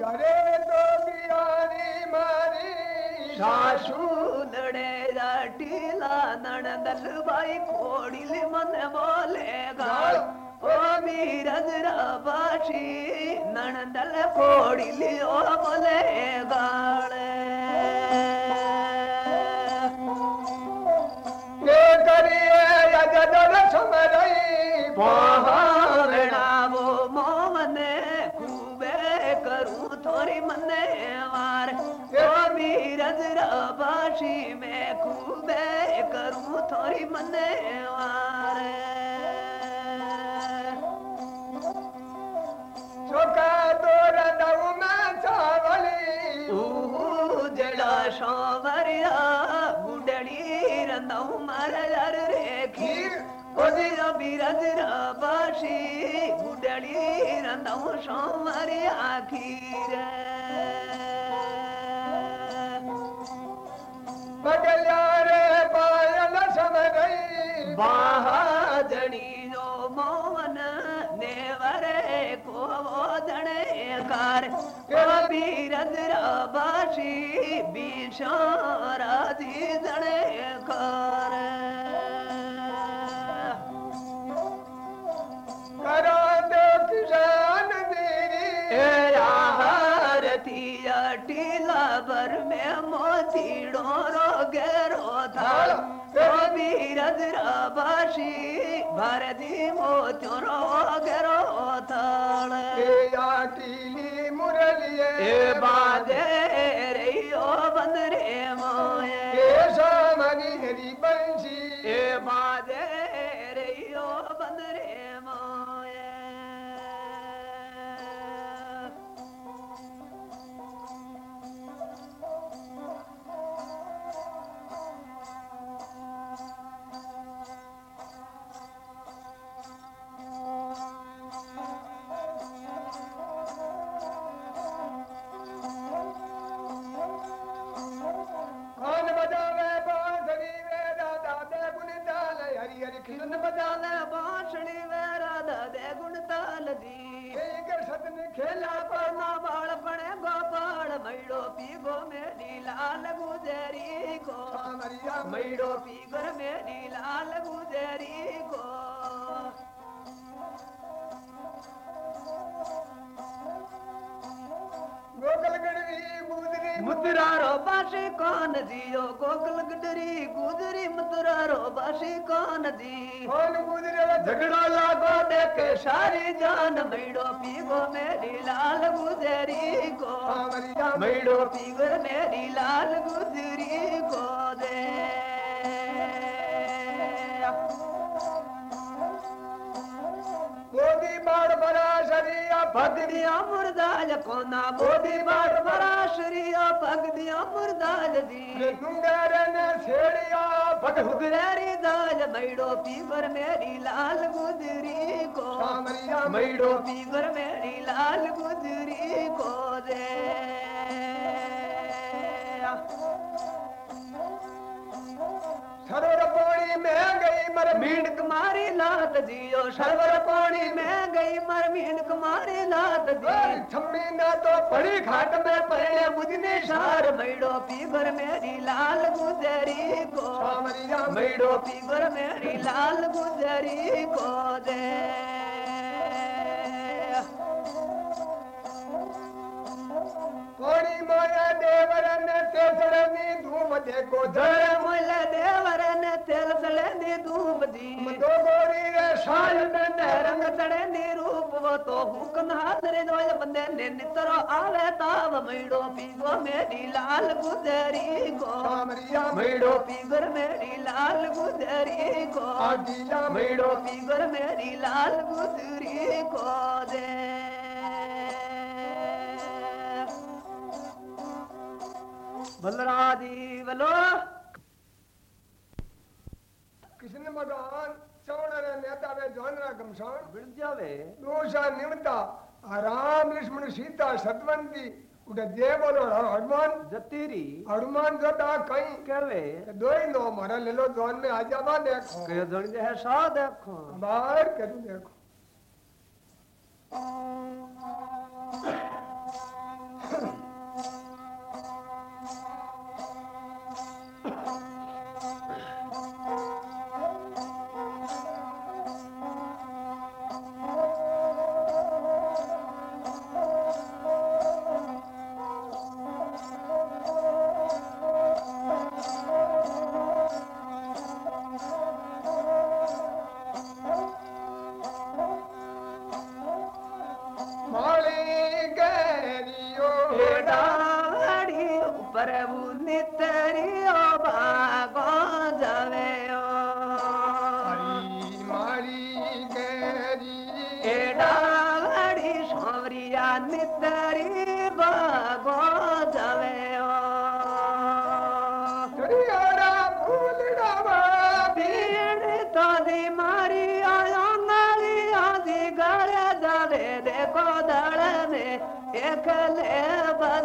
घरे तो बिहारी मारी। सासू नड़े टीला नणदल बाई कोडिल मन बोलेगा। ओ मीरज राबाशी नणदल कोडिल ओ बोलेगा। करिए समरई। મેં ખૂબે કરું થોરી મને વાર ચોકા દોર દઉં મેં ચાવલી ઉજળા શોવરિયા ગુડડી રંદઉ મારા રેખી ઓજી બિરજ રબાશી ગુડડી રંદઉ શોવરિયા ખીર बगला पायल सम गई। बाहा जो मोहन नेवरे को वोदणे कार कबीरद बाशी बीशो राधी जणे कार ಭದ್ರಾ ಭಾಷಿ ಭಾರತಿ ಮೋತ್ಯರೋ ಗರೋ ತಾಳ ಮುರಳಿಯೇ ಬಾದೇ लाल गुजरी को। मुद्रा रो बासी कौन जियो? गोकल गडरी गुजरी मुद्रा रो बासी कौन जी? गुजरे? झगड़ा लागो देखे सारी जान मैडो पीगो मेरी लाल गुजरी को। मैडो पीगो मेरी लाल गुजरी को। शरीया भगदिया मुर्दाल कोना बोधी बार बरा शरीया भगदिया मुर्दाल जी। मुंगर ने छेड़िया भग हुदरेरी दाल मैडो पीवर मेरी लाल गुजरी को। मैडो पीवर मेरी लाल गुजरी को दे सरोर बोड़ी में पर भीड़ कुमारी लात जियो सरवर पौड़ी में गई मर भीड़ कुमारी लात जियो छम्मी ना तो पड़ी घाट में पड़े मुझने सार मैडो पीगर मेरी लाल गुजरी को मैडो पीगर मेरी लाल गुजरी को दे। कोणी मोया देवरन तेजड़ मथे को जय मुल देवर ने तेल चढ़े दी धूप जी। दो गोरी रे शाल ने रंग चढ़े दी रूप वो तो हुक नाथ रे दोय बंदे ने नितरो आवे ताव। मैडो पीगो मेरी लाल गुजरी को। मरिया मैडो पीगर मेरी लाल गुजरी को। आजीला मैडो पीगर मेरी लाल गुजरी को। दे बलरादी बलो किसने मदान चौड़े नेता वे जोनरा गमशान? बिड़ जावे दोषा निमता आराम लक्ष्मण सीता सतवंती उठे जे बोलो हनुमान। जतीरी। हनुमान जो ता कहीं कहवे दो ही ले लो जोन में आ जावा देखो। के जोन जे है सा देखो। बाहर करू देखो। Oh,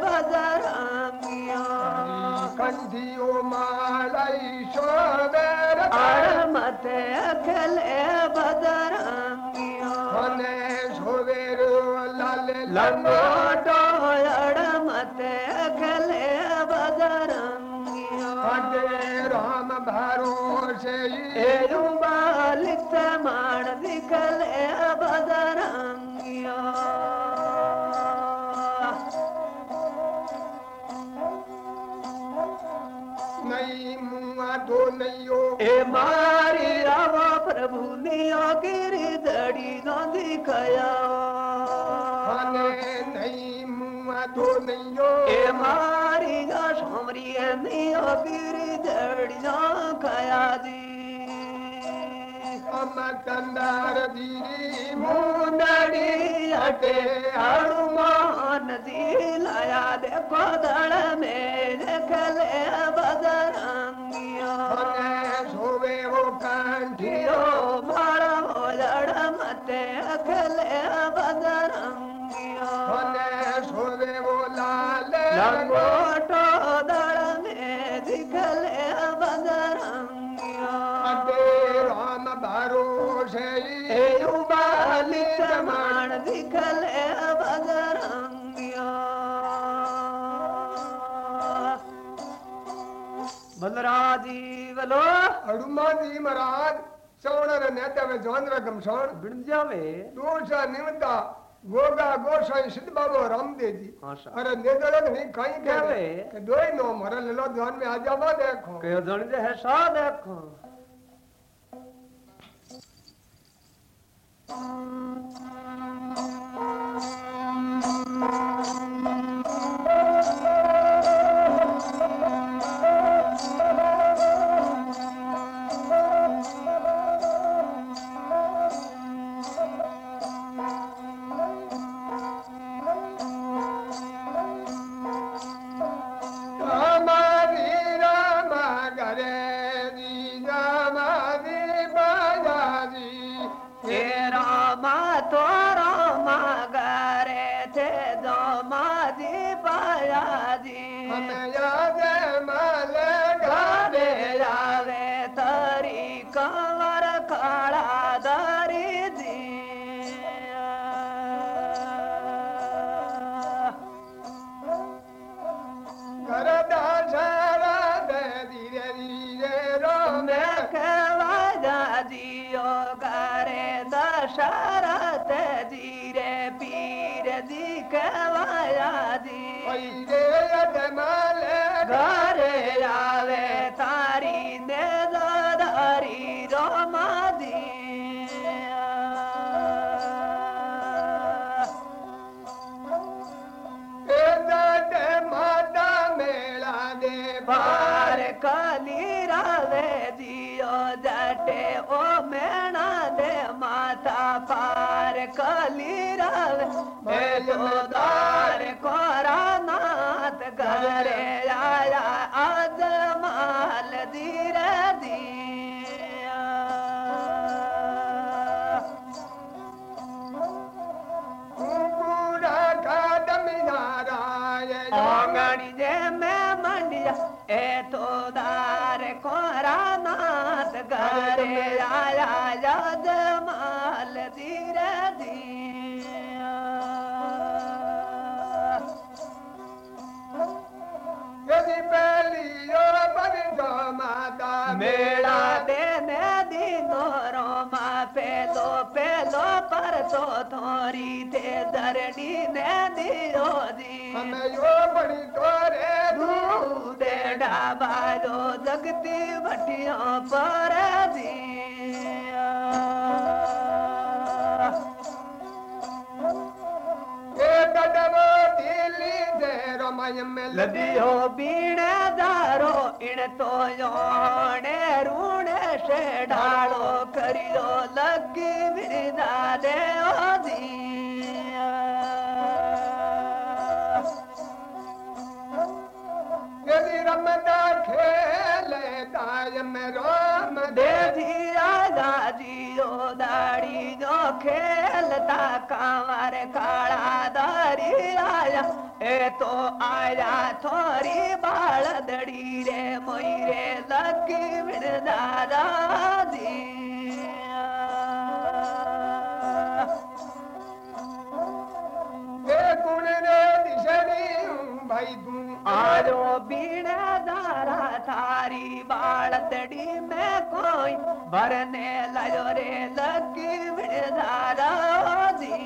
बजर कलेर अखल बजर सोबेरो लखल बजर भरो मालिक माण लिखल बज गिरी दड़ी ना दिखाया तो नहीं ए मारी गा सोमरी है नहीं हो गिरी दड़ी ना खाया जी। हटे। हनुमान जी लाया देखो दड़ में देखले बदरंगिया सोवे वो कंठियों। ते अखले बदरंगिया। होने सोने वो लाल लंगोटो दर में दिखले बदरंगिया। अटे राम बारो ए उबाली चमाण दिखले बदरंगिया। बलराजी बोलो। हनुमान जी महाराज ಸೋಣರ ನೇತವೆ ಜೋಂದ್ರ ಗಮಸೋಣ ಬಿಣಜಾವೆ ದೋಷ ನಿಮಿತ್ತ गोगा गोसाई सिद्ध बाबा रामदेव जी अरे नेदड़ो नहीं कहीं कहवे के दोई नो मरे ललो ध्यान में आ जावा देखो। के जण जे है सा देखो। Thank you. जियो जटे ओ तो दार को रानाथ करे आया जद माल धीरे यदि पहली बन जो माता मेरा दे तो तोरी ते धरणी ने दियो जी हमें यो बड़ी तोरे दूधे ढाबा जो जगती भटियों पर जी लदियो बीण दारो इण तो योणे ऋण शेडालो करियो लगी बिरदा देव दा जी दाड़ी जो के काला दारी आया ए तो आया थोरी बाल दड़ी रे मोई रे लकी मादा भाई दू। आरो बीड़ा दारा थारी बालतड़ी में कोई भरने लगो रे लकी दारा जी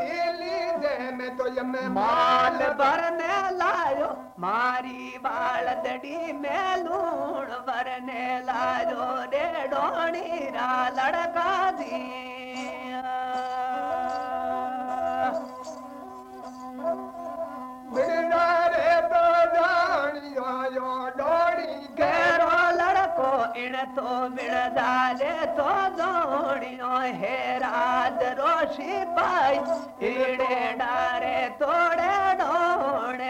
दिली दे में तो ये माल भरने मारी वालदड़ी मूण वरो डेडोणी रा लड़कारे तो जाणो डोणी घरो लड़को इड़ तो रोशी पाई इड़े डारे तोड़े डोड़े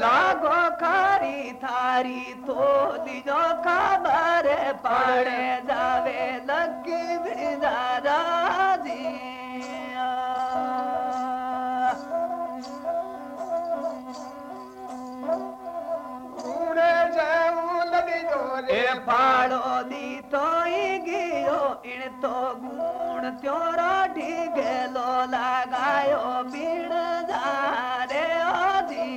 लागो खारी थारी तो लीजो खबर पड़े जावे लगी बिजारा जी ए पाड़ो दी तो गियो इन तो गुण त्यो रोटी गेलो लगायो बीण जारे ओ जी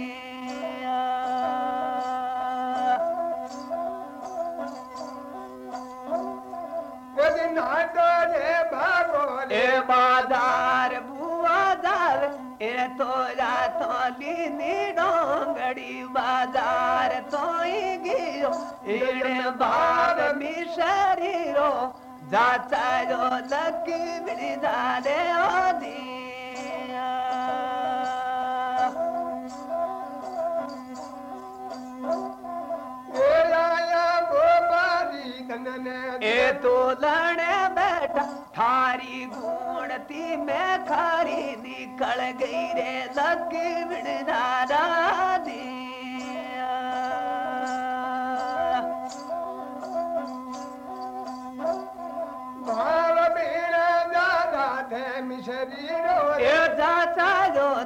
दिन नाटो ने भागो ए बादा ए तोरा तोली नी डोंगड़ी बाज़ार तोई गियो इड़े भाव मी शरीरो जाचा जो लकी मिली जाने ओ ए तो लड़े बैठा थारी गुणती मैं खारी निकल गई रे लक्ष्मण नारादी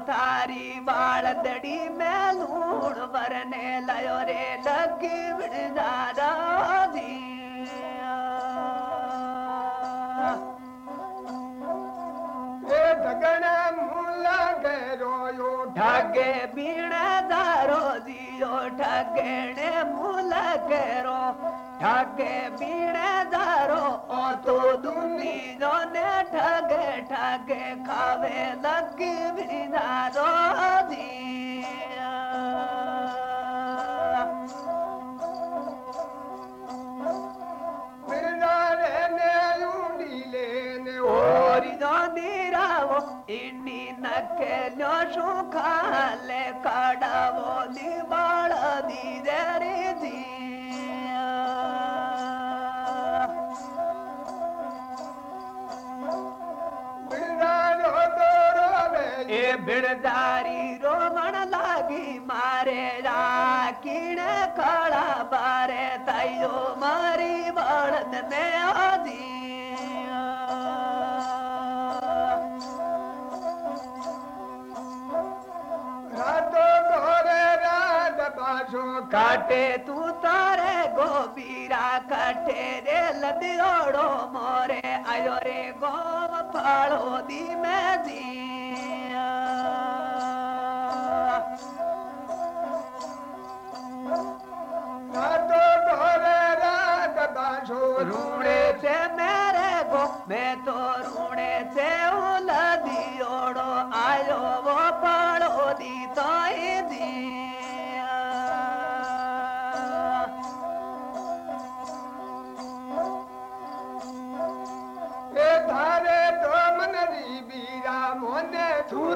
तारी बाल दड़ी में लूण भरने लयो रे लक्ष्मण नारादी ठगे बीणे दारो जियो ठगेणे मूल केरो। ठगे बीणे दारो ओ तो दुनी जो ने ठगे ठगे खावे लगी बिना रोजी ನೀರಾವೋ ಇಣ್ಣಿನ ಕೆಲೋಷು ಕಾಲೆ ಕಾಡಾವೋ ನಿವಾಳದಿದೆ ರೀತಿ ಏ ಬಿಡದಾರಿ ರೋಮಣ ಲಾಗಿ ಮಾರೆ ರಾಕಿಣ ಕಾಳ ಬಾರೆ ತಯ್ಯೋ ಮಾರಿ ಬಾಳದ ಆದಿ जो काटे तू तारे, गोबीरा काटे रे लदियोड़ो मोरे। आयो रे गो फाड़ो दी मैं जी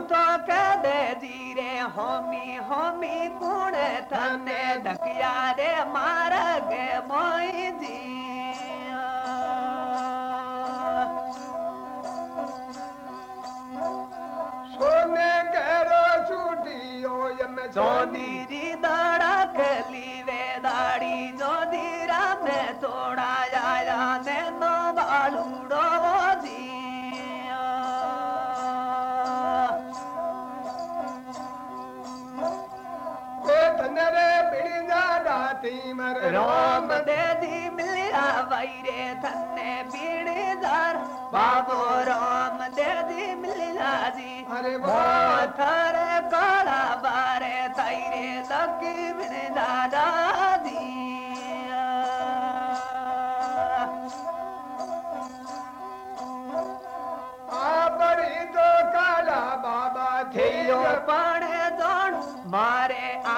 तो कद जीरे होमी होमी कुण थने धकिया रे मारग मोई जी सोने करो छुटियो यम जोनी तीमर रोम दे दी मिलिया वैरे थन्ने बीड़ीदार बाबो राम दे दी मिलिया जी। अरे वो काला बारे थाईरे लकी मिलिया दादी बड़ी तो काला बाबा थियो पण दोन मारे आ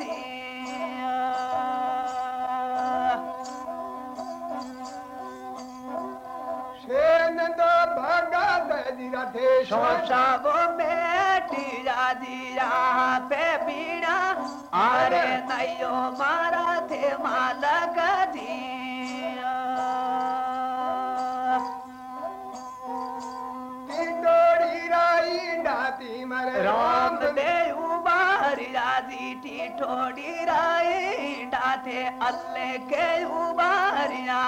राधे सोचा बेटी राधी पे बीड़ा अरे नयो मारा थे मालक दिया राई डाती मरे राम देव बारी राधी टी ठोड़ी राई। थे अल्लाह के उबारिया।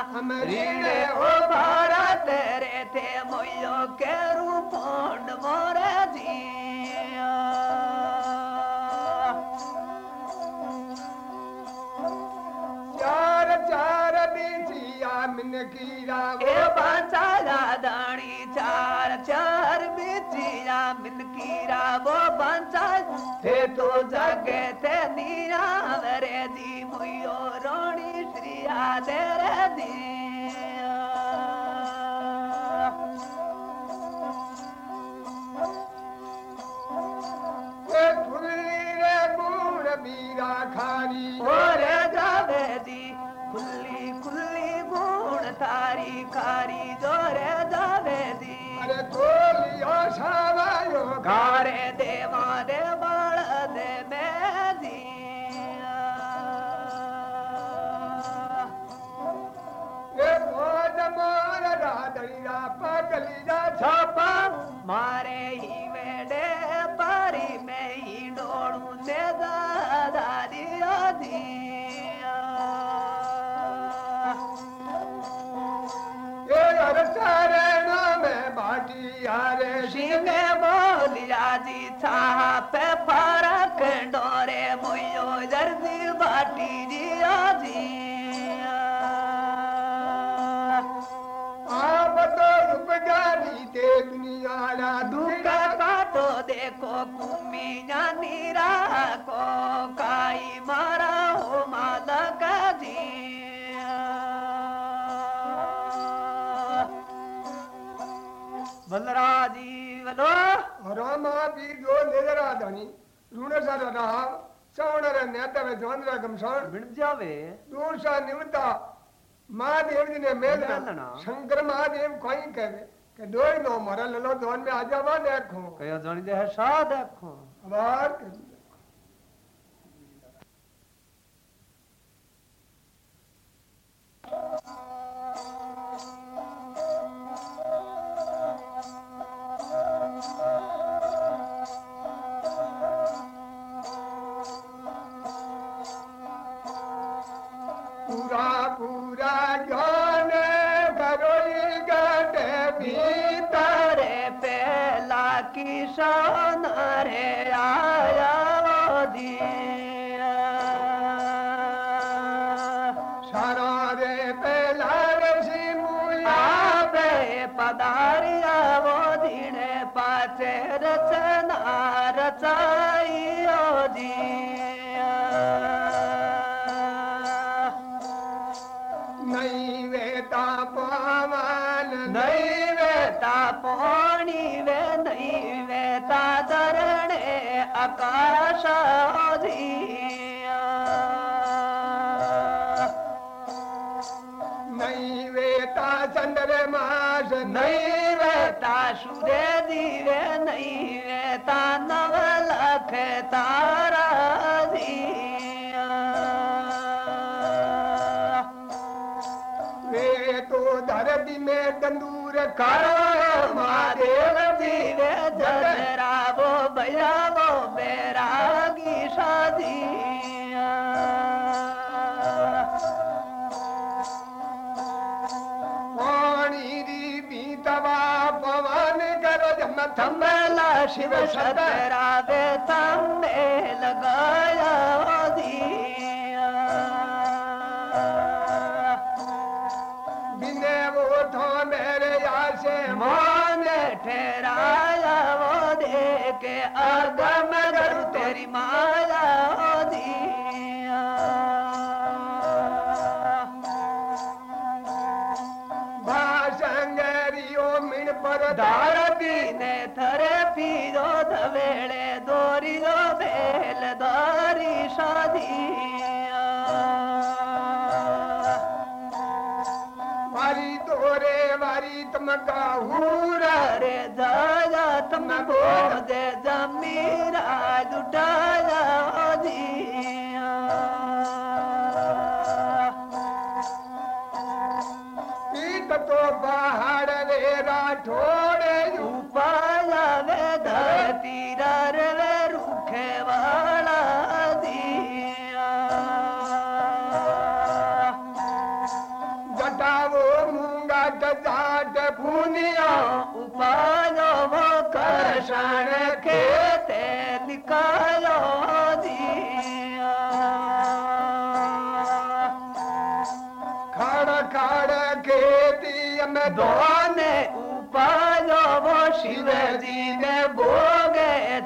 रीड़े उबारा तेरे थे मोयो के रूपोंड मोरे जिया चार चार बीजिया मिन कीरा ए बाचा दाणी वो बंसल हे तो जगे ते नीरा मेरे दी मुयो रोणी श्रिया तेरे दी। खारी। ओरे जावे दी खुली खुली जा सवायो घर देवा रे बड़ दे मोर राधड़िया पगलिया छापा। मारे ही साहब फरक डोरे मुयो जर्दी बाटी जिया जी आप तो रुक जानी ते दुनिया। दुखा का तो देखो कुमी जानी रा को। काई मारा हो माता का जी बलराजी बलो। બીજો લેરા ધણી ઋણ સર રામ चौण रे नेता वे जोंदरा गमसोण बिन जावे दूर सा निवता महादेव जी ने मेल मेलना। शंकर महादेव कोई कहे કે દોઈ નો મરા લલો ધોન મે આ જાવા દેખો કયો જણી દે હે સા દેખો અવાર પૂરા पाचे रचना रचाई करो महादेव धीरे जरा वो भैया वो मेरा की शादी। पवन करो जब शिव शरा वे थम्बे लगाया। मकाहूर रे दादा तुम बोध जमीरा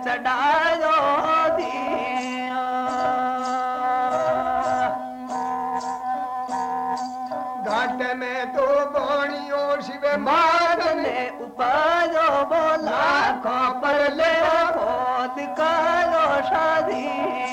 सॾा घाट में तो पाणियो शिव मार में उपायो बोला को पर ले शादी।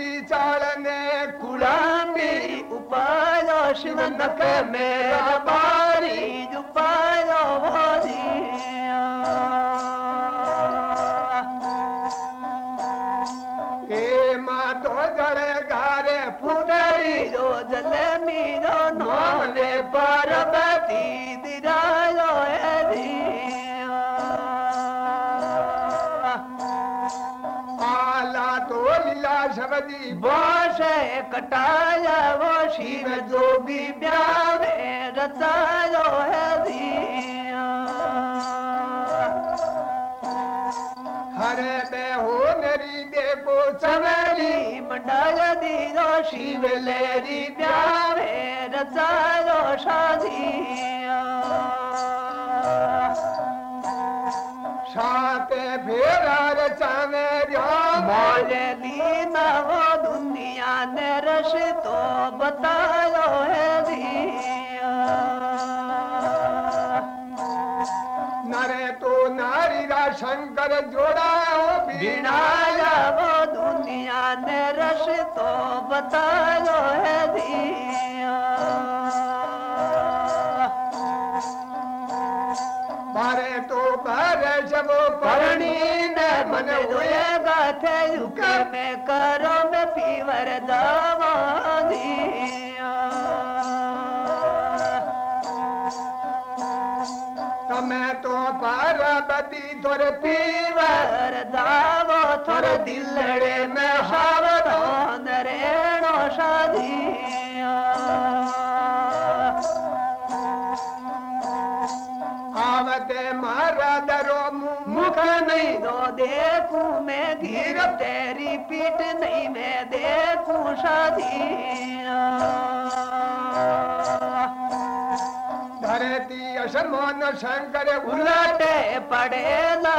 चाल कुड़ी उपायो शिव न पायो दी। बोश कटाया, वो शिव जोगी ब्यावे रचायो है हरे बे हो मेरी देखो चमेली, मंडाया दीनो शिव लेरी ब्यावे रचायो शादिया। साते फेरा राम मोरे दीना वो दुनिया ने रश तो बतायो है दिया। नरे तो नारी रा शंकर जोड़ा जोड़ायो बिनाया वो दुनिया ने रश तो बतायो है दिया। मारे तो बारे जब परणी ने मन हुए थे युके में करो में पीवर दावा दिया तमे तो पार्वती तोर पीवर दावो, थोर दिलड़े में सावधान रेणो शादिया। देखूँ मैं गिर तेरी पीठ नहीं मैं देखूँ शादी धरती असमान शंकर उलटे पड़े लो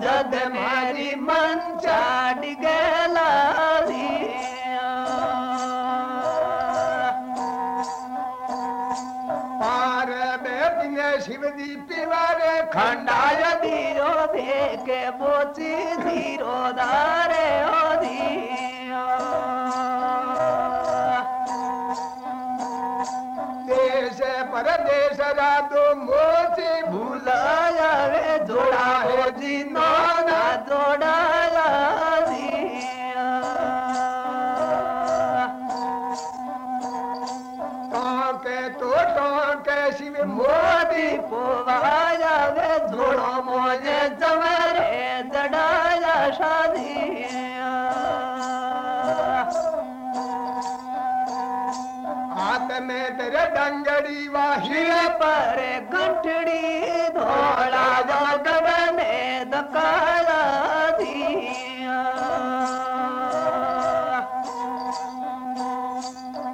जद मेरी मन चाट शिव जी पिवर खंडाय धीरो देखे बोची धीरो दारे ओ दिया डंगड़ी वाही पर गंठड़ी धोड़ा जगड़ ने दकाया दिया।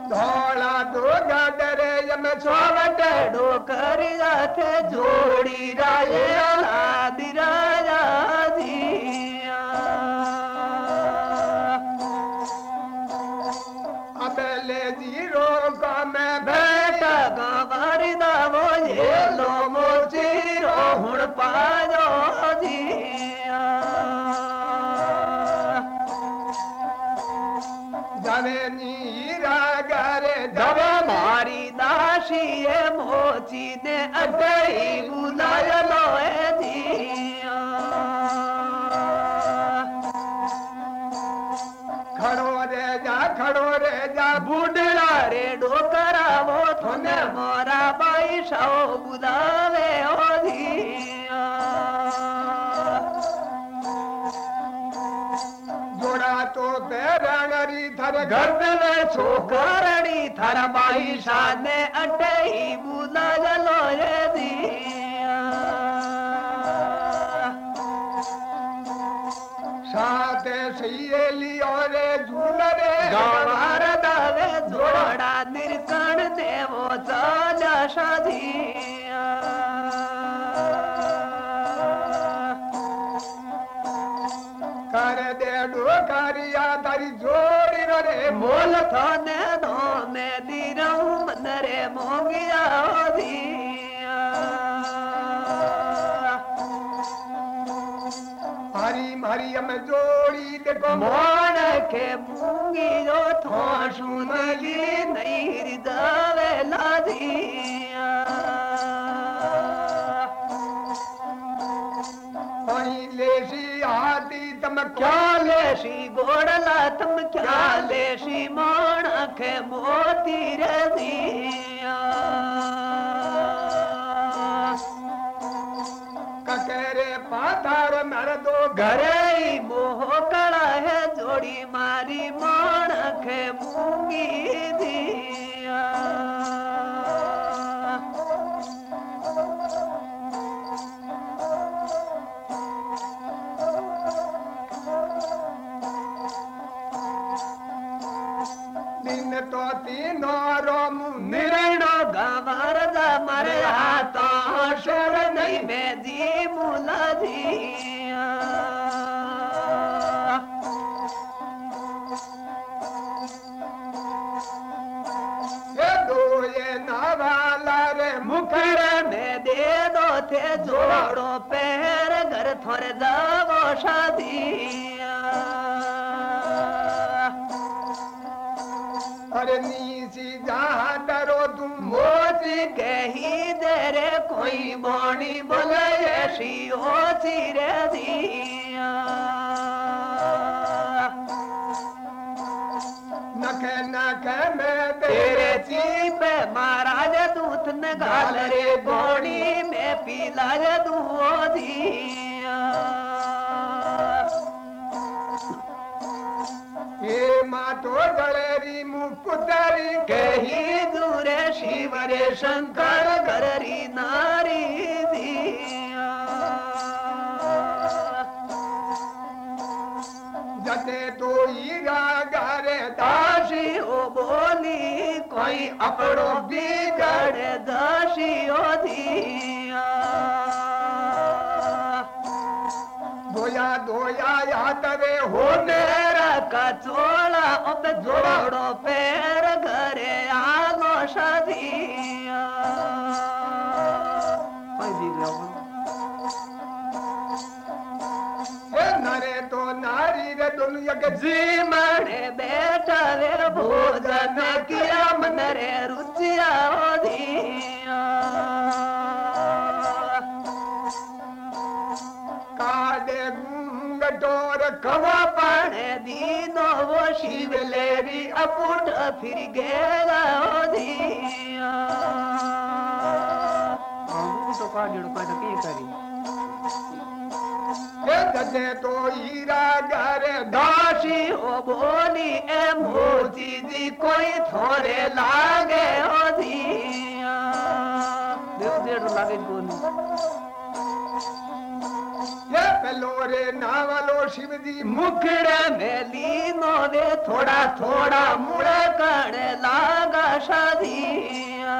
धोला तो गडरे यम छोवट डोकर जोड़ी राये आदि बुलाया गर्दन छोकरणी थर बाई शाने अटई बुला जलो ये दिया साथ सहेली थाने दो में दीरऊ मनरे मोगिया दिया। हरी मारी हम जोड़ी देखो मोण के मूँगी जो थो सुनली नहीं हृदय लादिया तम क्या लेशी गोड़ला तुम क्या लेशी मोण के मोती रे दिया ककरे पाथर मारा दो घरे मोहकड़ा है जोड़ी मारी माणक मूँगी दिया। मरे जी ये नावाला रे मुखर में दे दो थे जोड़ो पैर घर शादिया कोई बोनी बोले ऐसी हो चिरे दिया। नखे नखे में तेरे चीप महाराज दूत ने गाल रे बोनी में पीला रे मातो जड़ेरी मुँह पुतरी कही दूरे शिवरे, शंकर, कररी, नारी, दिया। जते तो हीरा गारे दासी, ओ बोली, कोई अपड़ो बिगड़ दासी, ओ दिया। धोया हो मेरा कचोड़ा अब जोड़ो पैर घरे आगो शादिया नरे तो नारी रे दुनिया के जी मरे बेटा रे भोजन किया मन रे रुचिया कवा पाने दीनो, वो शिव लेरी अपुट फिर गेला ओ दिया तो का जड़ का की करी हे जते तो हीरा गारे दासी ओ बोली ए मोती दी कोई थोड़े लागे ओ दिया ये पेलोरे नावलो शिव जी मुखड़े में लीनो दे थोड़ा थोड़ा मुड़े कड़े लागा शादिया।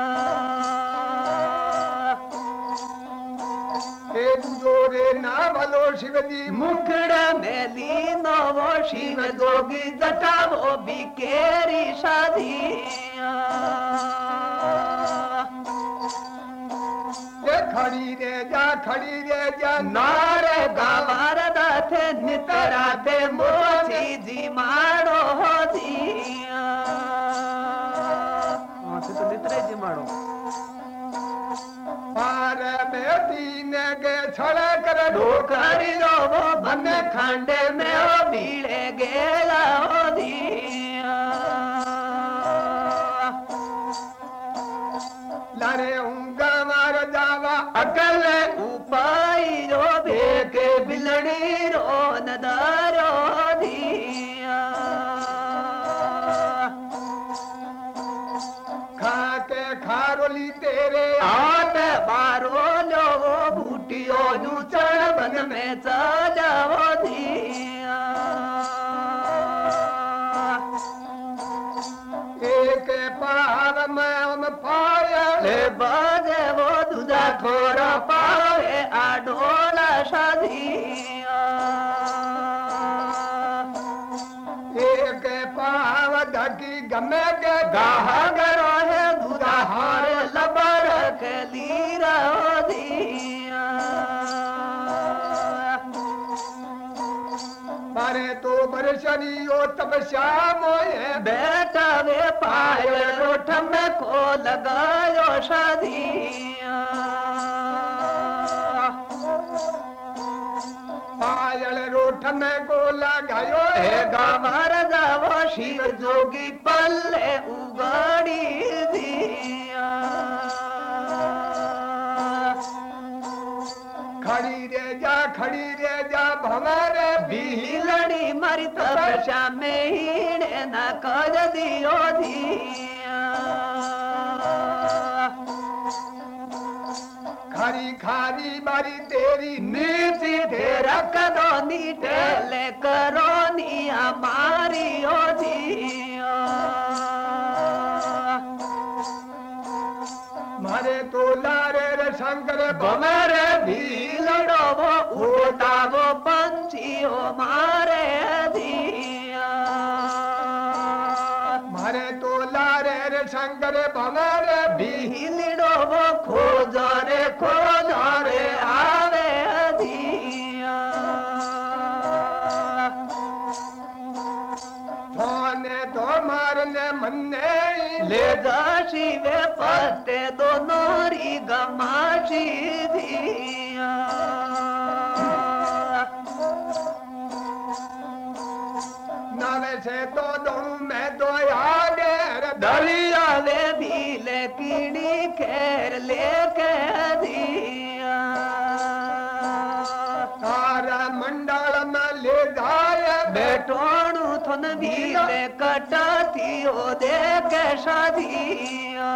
हे जोरे नावलो शिव जी मुखड़े में लीनो वो शिव जोगी जटा वो बिकेरी शादिया। ये खड़ी रे जा खड़ी रे जा नारे गवार दाथे नितरा ते मोची जी मारो हो दिया तो नितरे जी मारो। पार में तीन के छड़ कर डोकरी रो वो बन खंडे में ओ भीड़े गेला हो दिया लारे उंगा आडोला शादिया। एक पाव ढकी गमे के गाह गरो है दूधा हार लबर के लीरा बारे तो बरसनी ओ शाम होए बेटा वे पायल रोठ में को लगायो शादिया। पायल रोठ में को लगायो हे है जावो शिव जोगी पल्ले उगाड़ी दिया। खड़ी रे जा खड़ी रे जा भंवरे बिहिल लड़ी मारी तपस्या में हीणे न कर दियो धिया खरी खारी बारी तेरी नीति तेरा तेरा कदो नीटेले करो निया मारियो धिया मारे तो लारे रे शंकर बमरे भीलड़ो वो उड़ता वो पंछी हो मारे। दोनों री गमाशी दिया। नावे से तो कटाती हो देखे शादिया।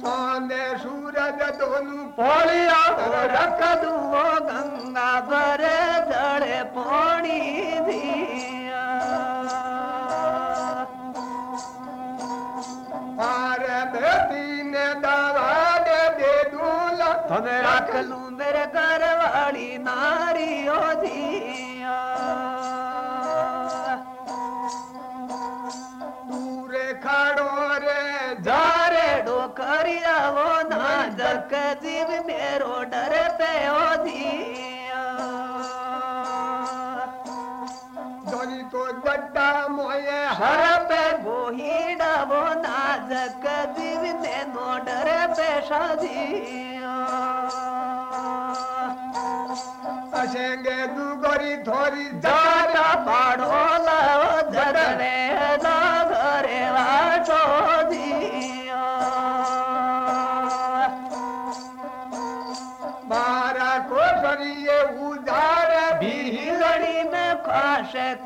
साने सूरज दोनों पोलिया रख दुओ गंगा भरे जड़े दिया। दावा दे दे दूला तुम्हें रख लू मेरे घर वाली नारी ओ दिया ना जक जीव मेरो डर पे दोनी तो जट्टा मोये हर पे गोही डबो ना जक जीव ने डर पे शादिया असेंगे दुगरी थोरी जाटा पाड़ो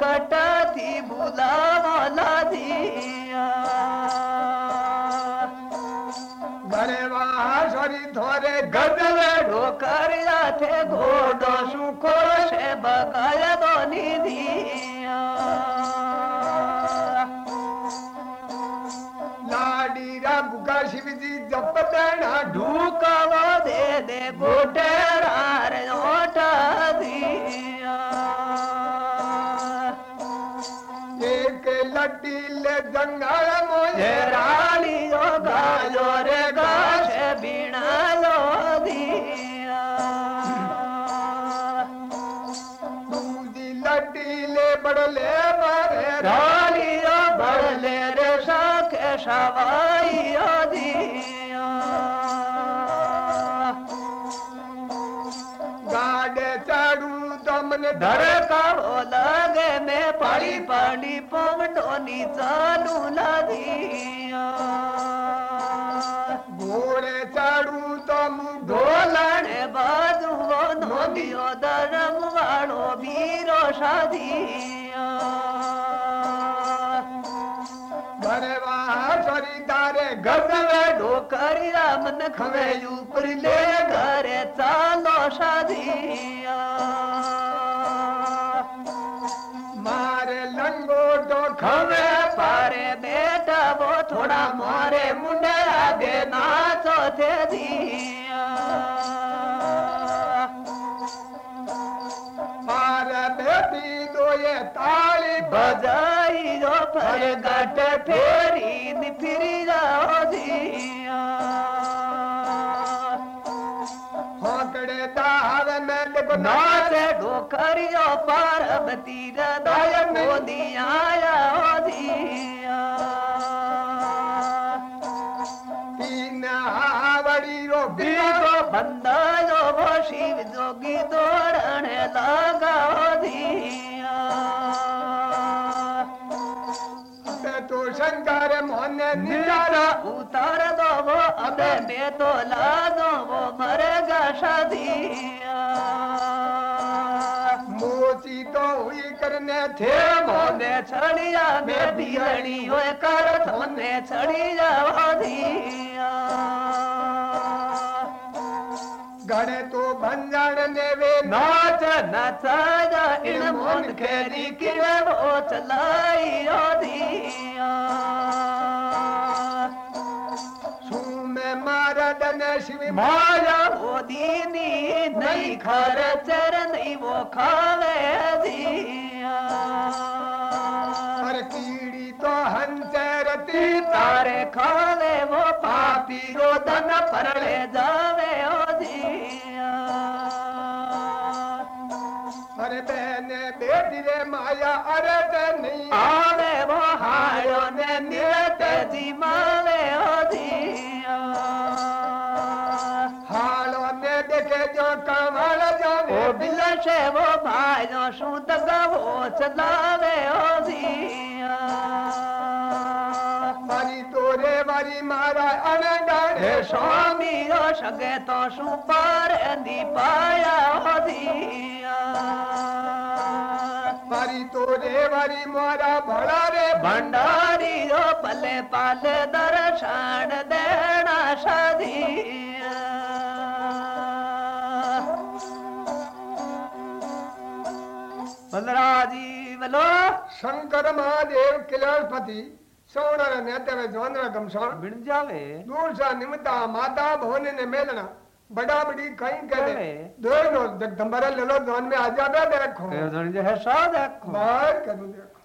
खाश कटाती बुला वाला दिया घरे वहाँ सरी थोरे गदले ढोकर थे घोड़ो सुखो से ले बड़ले मारे रानी रे शाख सवाई दिया। गाड़े चढ़ू दमन डर का लगे में पड़ी पड़ी पवडोनी चालू ला दिया। घोड़े चढ़ू तुम वो धर्म वालो वीरो गगवे ढोकरिया मन खवे ऊपर ले घरे चालो शादिया मारे लंगोटो खवे पारे बेटा वो थोड़ा मारे मुंडे आगे नाचो थे बजाई जो पर गट फेरी नि जाओ दिया होकड़े दाव में पार्वती हृदय को दिया ओ दिया तीन हावड़ी रो बीगो बंदा जो शिव जोगी दौड़ने लगा दिया शंकर मोहन निरारा उतार दो वो अबे मैं तो ला दो वो मोची तो हुई करने थे मोने छड़िया मैं दियणी होए कर थोने छड़िया दिया घड़े तो भंजन ने वे नाच नचाया इन मन खेरी किरे वो चलाई ओ दिया सू में मारा दने शिव। माया वो दीनी नहीं खर चर नहीं वो खावे दिया हर कीड़ी तो हंसरती तारे खावे वो पापी रो धन परले जावे ओ अरे बहने बेटी रे माया अरे ते नहीं आवे वो हाड़ो ने निरत जी मावे ओ दिया हालो ने देखे जो कमल जावे ओ बिलशे वो भाइयों शू दगा वो चलावे ओ दिया मारी तोरे वारी मारा तो ओ दिया मारी तोरे वारी मारा भला रे भंडारी। ओ पले पाल दर्शन देना सदिया बलराजी बोलो शंकर महादेव किलपति सोणर नेतवे जोंद्र गमसण बिण जावे। दूर सा निमित्ता माता भवन ने मेलना। बड़ा बड़ी कहीं करे रहे दो नो जगदम्बर ले लो जोन में आ जावे देखो ये जण जे है सा देखो बाहर करूँ देखो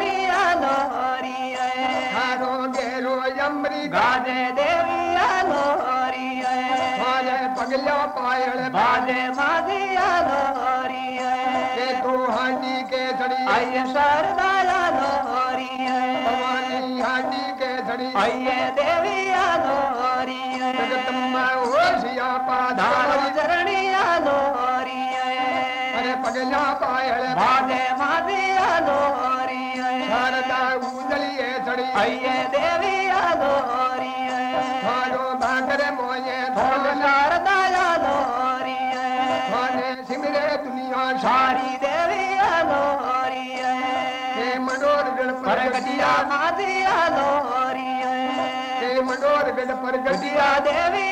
आइए धरणी हारो गेरो यमरी गाजे देवी आलो हरि माले पगला पायल बाजे मादी आलो हरि के तो हांडी के छड़ी आइए शारदा आलो हरि भवानी हांडी के छड़ी आइए देवी आलो हरि जगदम्बा होशिया दानो पादारी चरणी अरे पगला पायल बाजे मादी आलो हरि शारदा उजलिए देवी मोये शारदा थाने सिमरे दुनिया सारी देवी आलो हरि मनोर गण परगटिया हरि के मनोर गण परगटिया गटिया देवी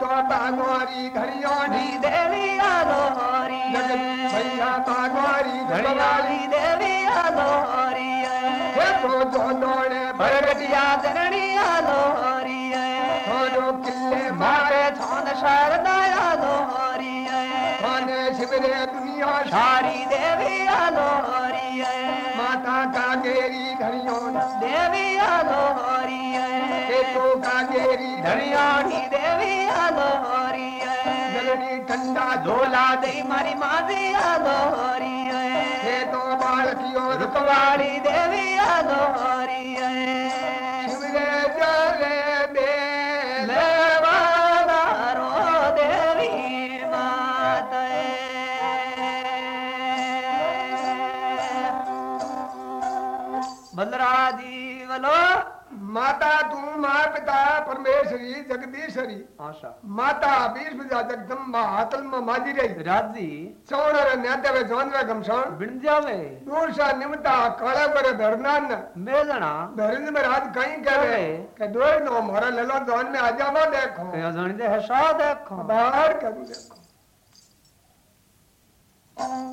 तो बागवारी देवी हरि भैया घड़ियाली देवी आलो हरि हे तो दोनों परगटिया जननी आलो हरि थानो किल्ले मारे मारे छोन शारदा आलो हरि दुनिया सारी देवी आलो हरि माता कागेरी धरियोनी देवी आलो हरि के तो कागेरी धड़ियाणी देवी आलो हरि ठंडा झोला दे मारी मादी आलो हरि हे। तो रुकवा रुकवाड़ी देवी आलो माता तू माँ पिता परमेश्वरी जगदीश्वरी आशा माता बीस बजा जगदम्बा आतल्म माजी रही राज़ी चौणर न्यादेवे जोंद्र गमसण बिन जावे दूर सा निमता काले पर धरनान मेलना धरिंद में रात कहीं करे के दो नो मोरा ले लो जोन में आ जावा देखो कया जानी दे हसा देखो बाहर करूँ देखो तू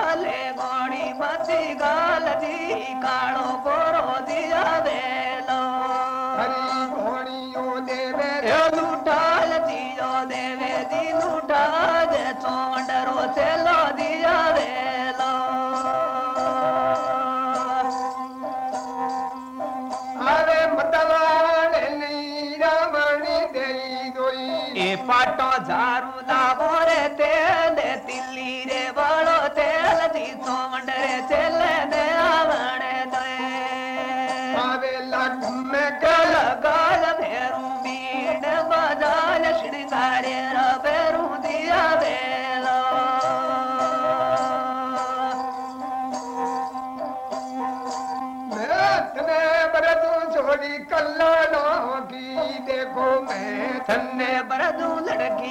न्यागिए गेले जी काड़ो दी गोरो दिया वेलो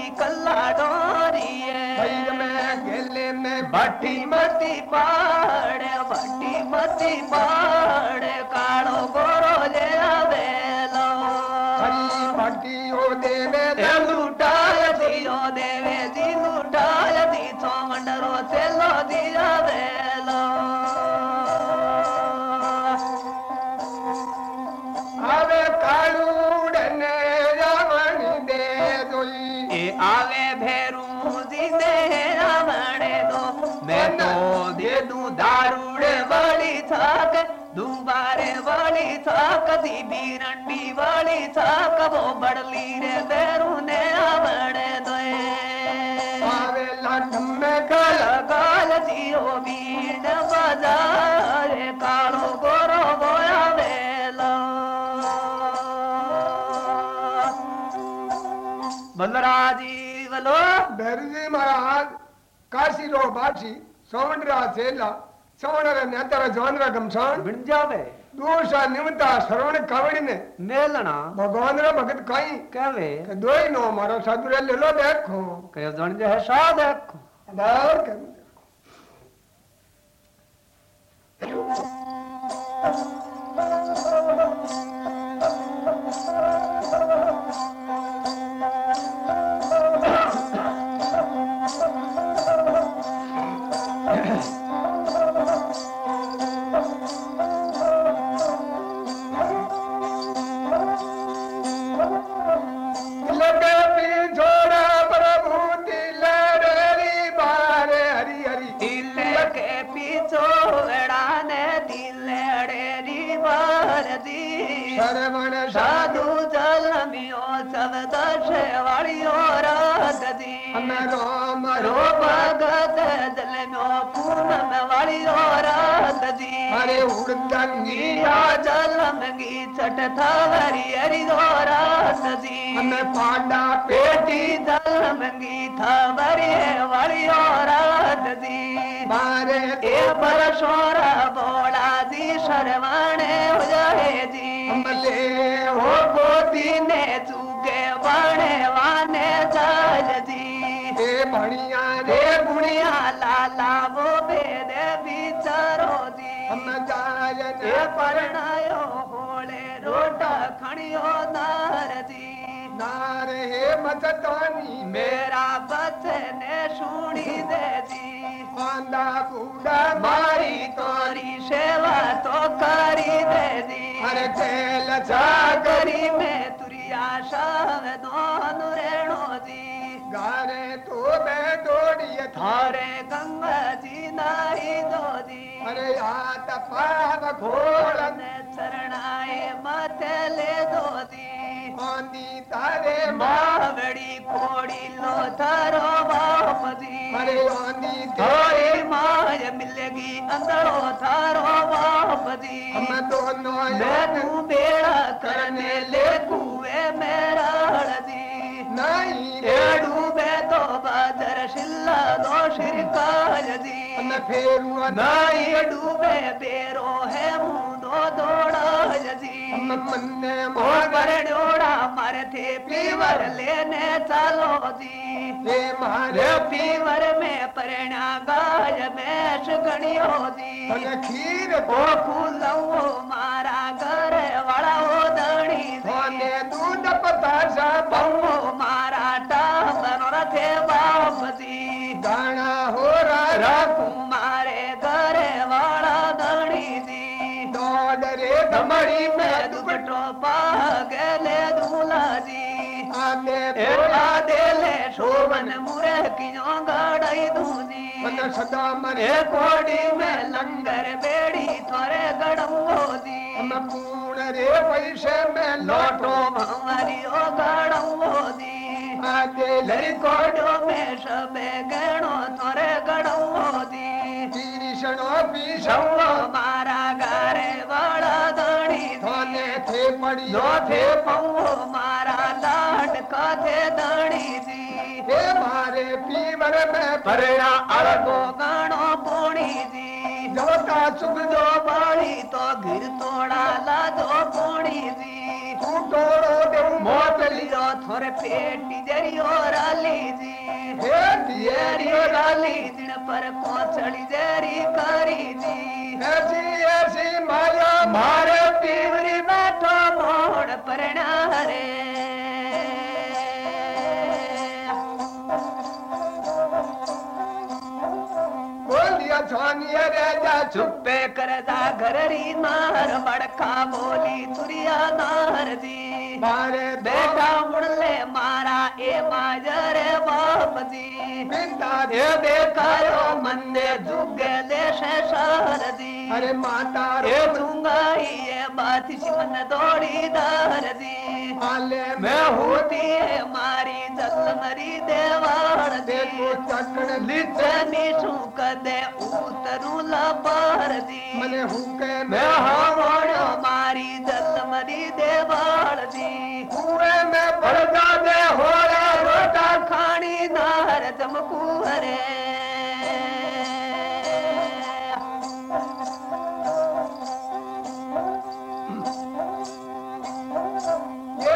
लड़की कल्ला डोरी भई है मैं गेले में भट्टी मती पाड़े भट्टी मती पाड़े काळो गोरो ले बेलो हरी भट्टी ओ देवे ए दुबारे वाली थाक दी बीरंडी वाली थाक वो बड़ली रे भेरू ने आवणे दोए आवे लाडम में काल काल जियो बीन बजारे, कालो गोरो गोया वेला। बलराजी बलो। बेरजी महाराज, काशी रो बाची सौंडरा सेला सौंडरा नेतरा जोंडरा गमसाण बिन जावे दूसरा निमता श्रवण कावड़ी ने मेलना भगवान रा भगत कई कहवे के दोई नो मारो साधुरे ले लो देखो कयो जण जे है सा देखो दार कर लगे श्रवण साधु जलमियो सब दश वालियो रात दी हम राम रो भगत जलमियो पूनम वालियो रात दी उड़दंगी। गिया जलमगी छठ थावरी हरि दो रात दी हमें पांडा पेटी। जलमगी थावरी वालियो रात दी मारे ए परशोरा बोला दी शरवाणे हो जाए जी। कमले हो गोदी ने चूके बड़े वाने चल जी हे भणिया रे। बुढ़िया लाला वो बेरे बिचारो जी हम जाय ने परणायो होले रोटा खणियो दार जी નાર હે મચતાની મેરા બચને સુણી દેજી પાંદા કુડા મારી તારી સેવા તો કરી દેજી અરે તેલ જાગરી મેં તુરિયા શાવ દોન गारे तो बे दौड़िए थारे गंगा जी नाई दोजी अरे हाथ पाप घोड़ चरणाए माथे ले दोजी आंधी तारे मावड़ी कोड़ी लो थारो बाप जी अरे आंधी तारे। माय मिलेगी अंदरो थारो बाप जी हम दोनों ले तू बेड़ा करने ले कुए मेरा जी डूबे तो बादर शिल्ला दो शिरकाल जी। नाई डूबे बेरो है मुँह दो दौड़ा जी मन्ने मोर। डोड़ा मारे थे पीवर लेने चलो जी। ले मारे। पीवर में परणा गाज मैश गणियो जी। खीर ओ फूलो मारा घर वाला ओ दर मारा री धमड़ी में दुपटो पागले दूल्हा जी। दे ले शोभन मुरे कियो गाड़ाई दूजी सदा मरे कोड़ी में लंगर। बेड़ी थोरे गड़वो जी पूर्ण रे पैसे में लोटो। हमारी ओ गड़वो जी कोड़ो में सबे गणो थोरे गड़वो जी भीषण भीषण। मारा गारे वाला दाणी धोने थे पड़ी। पड़ियो थे पऊ मारा लाट का थे दाणी जी। हे मारे पीवर में परेड़ा अलगो गाणो बोणी जी। झोका चुग दो बाड़ी तो गिर तोड़ा ला दो कोणी जी। तू तोड़ो दे। मौत लियो थोरे पेट जरियो राली जी। हे जरियो राली जिन पर कोचड़ी जरी करी जी। ऐसी ऐसी माया मारे पीवरी बैठो मोड़ पर हरे सोनिया रे छुपे कर जा घर री नार बड़का बोली तुरिया नार जी। मारे बेटा मुड़ले मारा ए माजर बाप जी। दे बेकारो मन्ने जुगे देश शार जी। अरे माता रे दूँगा ये बात मन दौड़ी दार जी। आले मैं होती है मारी जल मरी देवार जी। चकड़ लिचनी छू कदे ઉતરું લપારદી મને હું કે મેં હાવણ્યો મારી જલમરી દેવાળ દી કુએ મે પડદા દે હોળે રોટા ખાણી નાર ચમકુ હરે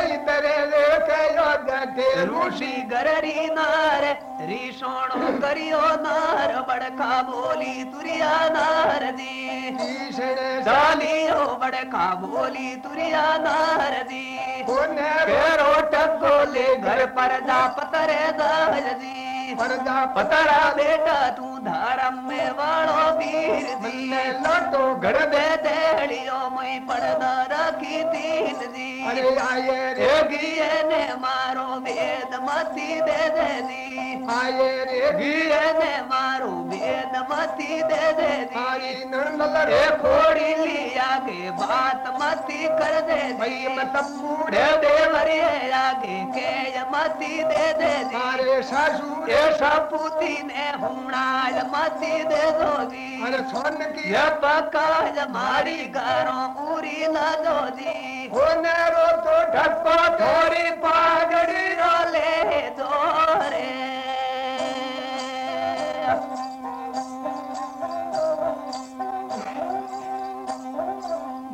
એ તરે રે કયો દે ઋષિ ગરરી નાર રીસોણો કર્યો નાર બડકા બોલી તુરિયા નાર દી ઈશણે ચાલીઓ બડકા બોલી તુરિયા નાર દી કોને કેરો ટકો લે ઘર પર જા પતરે દાજદી ફરજા પતરા બેટા તું ધારમ મે વાળો વીર જી લોટો ઘર બે દેળિયો મય પડદા રાખી દીન જી અરે આયે રે ગીએ ને મારો ભેદ મતી દે દેની આયે રે ગીએ ને મારો ભેદ મતી દે દેની તારી નણંદ રે ખોડી લિયા કે વાત મતી કર દે ભાઈ મતમ મૂઢે દેવરે આગે કે મતી દે દે તારે સાસુ ये सापूती ने हुणाल मची दे दोगी। अरे सुन की ये पकाल मारी घरों उरी न दोजी होने रो तो ढको थोड़ी पागड़ी रोले दोरे।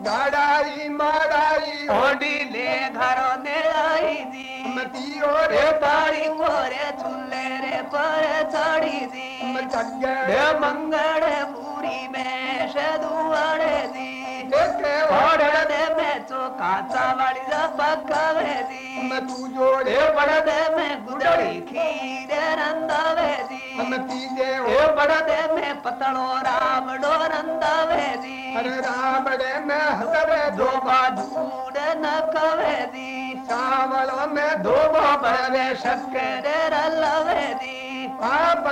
गाड़ाई माड़ाई। होडी ले घरो ने आई जी मती ओरे तारी मोरे चुल्ले रे पर चढ़ी जी रे मंगल पूरी में शदुआड़े जी में गुदड़ी खीर रंदावे दी। हम तीजे ए हो बड़दे में पतड़ो रामड़ो रंदावे दी अरे रामड़े में हसरे दो दो बाजूड़ न कवे दी चावलों में दो बड़वे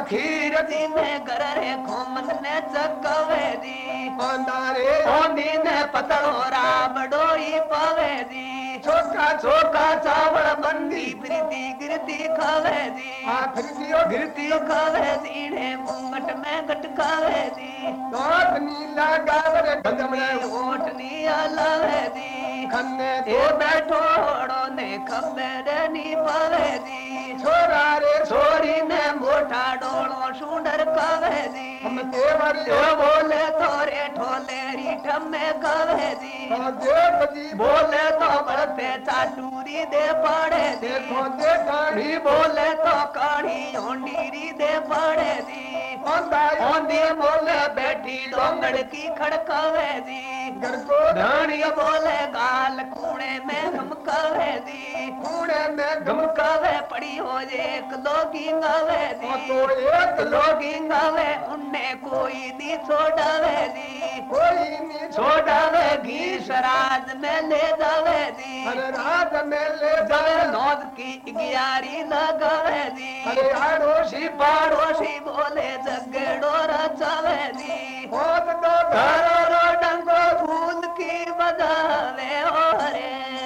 शक्कर रलवे दी। आप खीर खीर दी में गरे पवे ने ने ही छोका चोका चावल बंदी प्रीति गिरती खावे दी। आखिर दियो गिरती खावे दी ने मुंगट में गटकावे दी। दोत नीला गावर गावरे गदमने गदमने ओटनी आलावे दी। खन्ने ए दो बैठोड़ो ने खबर नी पावे दी। छोरा रे छोरी ने मोटा डोलो सुंदर कावे दी हम देवरी ओ बोले तोरे ठोले रीठम में कावे दी देव जी बोले तो बढ़ते चाटूरी दे पड़े दी देखो देखा भी बोले तो काढ़ी ओंडीरी दे पड़े दी ओंदी बोले बैठी डोंगड़ की खड़कावे दी घर को रानी बोले गाल कूड़े में घमकावे दी कूड़े में गम। घमकावे पड़ी हो एक लोगी गावे तो एक लोग गिंगवे उन्ने कोई नी छोड़वे री कोई नी छोड़वे घीस राज में ले जावे री अरे राज में ले जावे नौज की ग्यारी न गवे री अरे आड़ोशी पाड़ोशी। बोले झगड़ो रचावे री बहुत तो घरो रो डंगो फूल की बजावे ओ हरे।